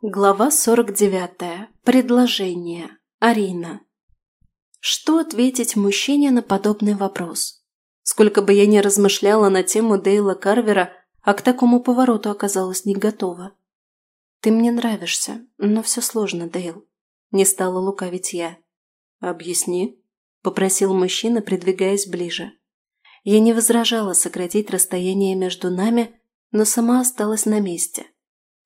Глава 49. Предложение. Арина. Что ответить мужчине на подобный вопрос? Сколько бы я ни размышляла на тему Дейла Карвера, а к такому повороту оказалась не готова. «Ты мне нравишься, но все сложно, Дейл», – не стала лукавить я. «Объясни», – попросил мужчина, придвигаясь ближе. Я не возражала сократить расстояние между нами, но сама осталась на месте.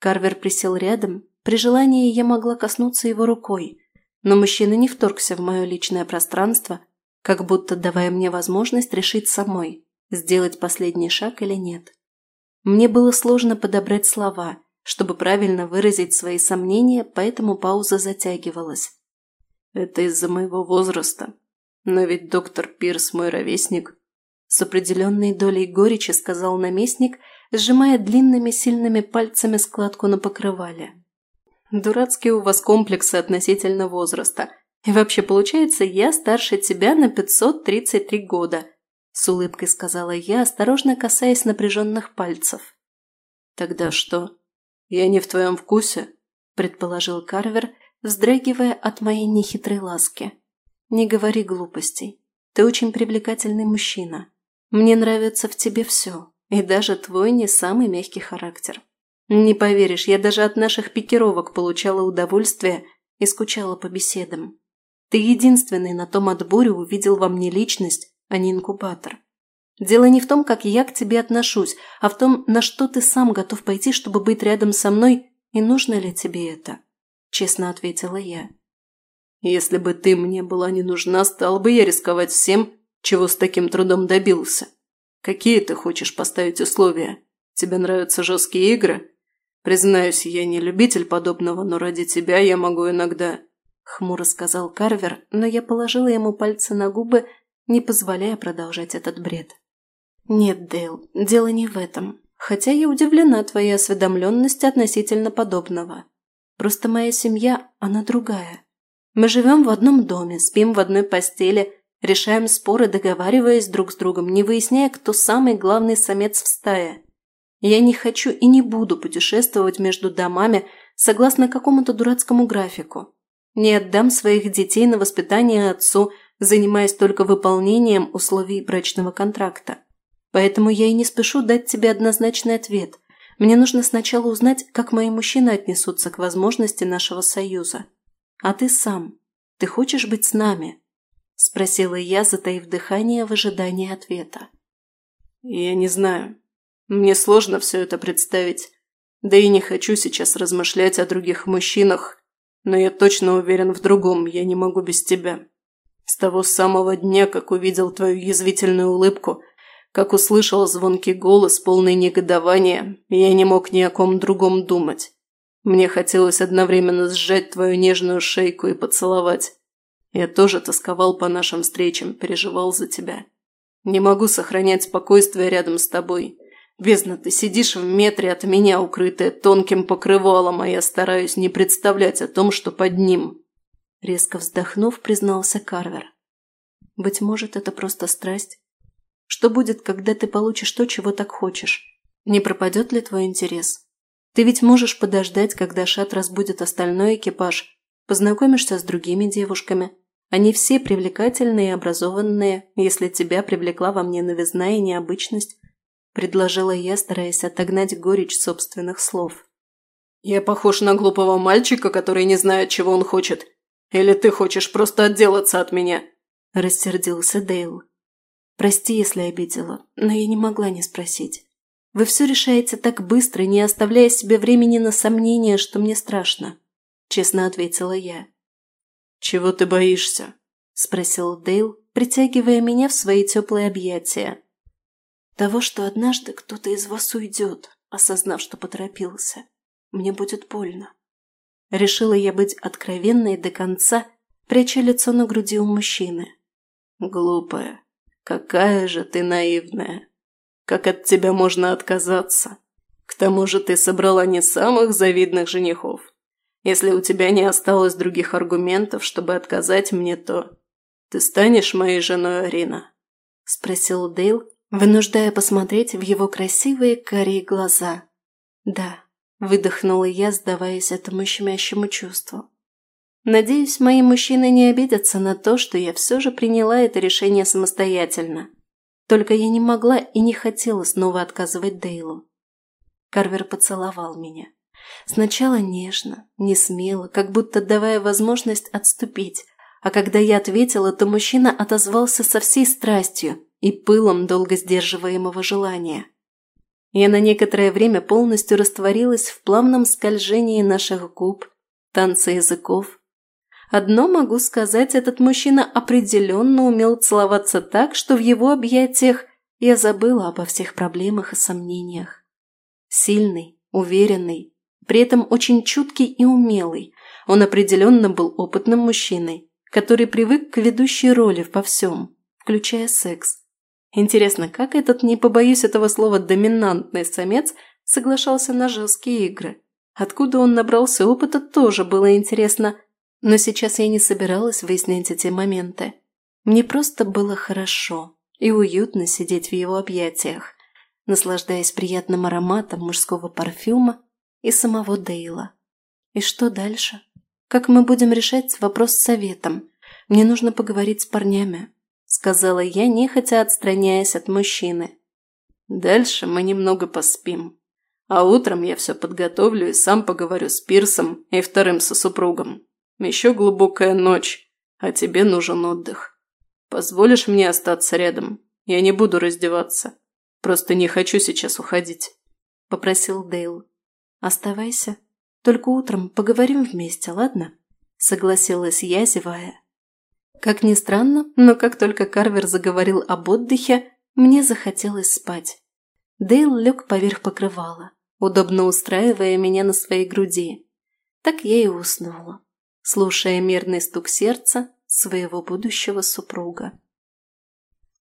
Карвер присел рядом, при желании я могла коснуться его рукой, но мужчина не вторгся в мое личное пространство, как будто давая мне возможность решить самой, сделать последний шаг или нет. Мне было сложно подобрать слова, чтобы правильно выразить свои сомнения, поэтому пауза затягивалась. «Это из-за моего возраста. Но ведь доктор Пирс мой ровесник», с определенной долей горечи сказал наместник, сжимая длинными сильными пальцами складку на покрывале. Дурацкие у вас комплексы относительно возраста. И вообще, получается, я старше тебя на 533 года», – с улыбкой сказала я, осторожно касаясь напряженных пальцев. «Тогда что? Я не в твоем вкусе?» – предположил Карвер, вздрагивая от моей нехитрой ласки. «Не говори глупостей. Ты очень привлекательный мужчина. Мне нравится в тебе все, и даже твой не самый мягкий характер. Не поверишь, я даже от наших пикировок получала удовольствие и скучала по беседам. Ты единственный на том отборе увидел во мне личность, а не инкубатор. Дело не в том, как я к тебе отношусь, а в том, на что ты сам готов пойти, чтобы быть рядом со мной, и нужно ли тебе это?» Честно ответила я. «Если бы ты мне была не нужна, стал бы я рисковать всем, чего с таким трудом добился. Какие ты хочешь поставить условия? Тебе нравятся жесткие игры? Признаюсь, я не любитель подобного, но ради тебя я могу иногда...» Хмуро сказал Карвер, но я положила ему пальцы на губы, не позволяя продолжать этот бред. «Нет, Дейл, дело не в этом. Хотя я удивлена твоей осведомленности относительно подобного. Просто моя семья, она другая. Мы живем в одном доме, спим в одной постели, решаем споры, договариваясь друг с другом, не выясняя, кто самый главный самец в стае. Я не хочу и не буду путешествовать между домами согласно какому-то дурацкому графику. Не отдам своих детей на воспитание отцу, занимаясь только выполнением условий брачного контракта. Поэтому я и не спешу дать тебе однозначный ответ. Мне нужно сначала узнать, как мои мужчины отнесутся к возможности нашего союза. А ты сам. Ты хочешь быть с нами?» – спросила я, затаив дыхание в ожидании ответа. «Я не знаю», мне сложно все это представить. Да и не хочу сейчас размышлять о других мужчинах. Но я точно уверен в другом, я не могу без тебя. С того самого дня, как увидел твою язвительную улыбку, как услышал звонкий голос, полный негодования, я не мог ни о ком другом думать. Мне хотелось одновременно сжать твою нежную шейку и поцеловать. Я тоже тосковал по нашим встречам, переживал за тебя. Не могу сохранять спокойствие рядом с тобой. Бездна, ты сидишь в метре от меня, укрытая тонким покрывалом, а я стараюсь не представлять о том, что под ним. Резко вздохнув, признался Карвер. Быть может, это просто страсть? Что будет, когда ты получишь то, чего так хочешь? Не пропадет ли твой интерес? Ты ведь можешь подождать, когда Шат разбудит остальной экипаж, познакомишься с другими девушками. Они все привлекательные и образованные, если тебя привлекла во мне новизна и необычность, – предложила я, стараясь отогнать горечь собственных слов. «Я похож на глупого мальчика, который не знает, чего он хочет. Или ты хочешь просто отделаться от меня?» – рассердился Дейл. «Прости, если обидела, но я не могла не спросить. Вы все решаете так быстро, не оставляя себе времени на сомнения, что мне страшно», – честно ответила я. «Чего ты боишься?» – спросил Дейл, притягивая меня в свои теплые объятия. Того, что однажды кто-то из вас уйдет, осознав, что поторопился. Мне будет больно. Решила я быть откровенной до конца, пряча лицо на груди у мужчины. Глупая, какая же ты наивная. Как от тебя можно отказаться? К тому же ты собрала не самых завидных женихов. Если у тебя не осталось других аргументов, чтобы отказать мне, то... Ты станешь моей женой, Арина?» – спросил Дейл, вынуждая посмотреть в его красивые карие глаза. Да, Выдохнула я, сдаваясь этому щемящему чувству. Надеюсь, мои мужчины не обидятся на то, что я все же приняла это решение самостоятельно. Только я не могла и не хотела снова отказывать Дейлу. Карвер поцеловал меня. Сначала нежно, не смело, как будто давая возможность отступить, а когда я ответила, то мужчина отозвался со всей страстью и пылом долго сдерживаемого желания. Я на некоторое время полностью растворилась в плавном скольжении наших губ, танце языков. Одно могу сказать, этот мужчина определенно умел целоваться так, что в его объятиях я забыла обо всех проблемах и сомнениях. Сильный, уверенный, при этом очень чуткий и умелый, он определенно был опытным мужчиной, который привык к ведущей роли во всем, включая секс. Интересно, как этот, не побоюсь этого слова, доминантный самец соглашался на жесткие игры? Откуда он набрался опыта, тоже было интересно, но сейчас я не собиралась выяснять эти моменты. Мне просто было хорошо и уютно сидеть в его объятиях, наслаждаясь приятным ароматом мужского парфюма и самого Дейла. И что дальше? Как мы будем решать вопрос с советом? Мне нужно поговорить с парнями», – сказала я, нехотя отстраняясь от мужчины. «Дальше мы немного поспим. А утром я все подготовлю и сам поговорю с Пирсом и вторым со супругом. Еще глубокая ночь, а тебе нужен отдых. Позволишь мне остаться рядом? Я не буду раздеваться. Просто не хочу сейчас уходить», – попросил Дейл. «Оставайся. Только утром поговорим вместе, ладно?» Согласилась я, зевая. Как ни странно, но как только Карвер заговорил об отдыхе, мне захотелось спать. Дейл лег поверх покрывала, удобно устраивая меня на своей груди. Так я и уснула, слушая мерный стук сердца своего будущего супруга.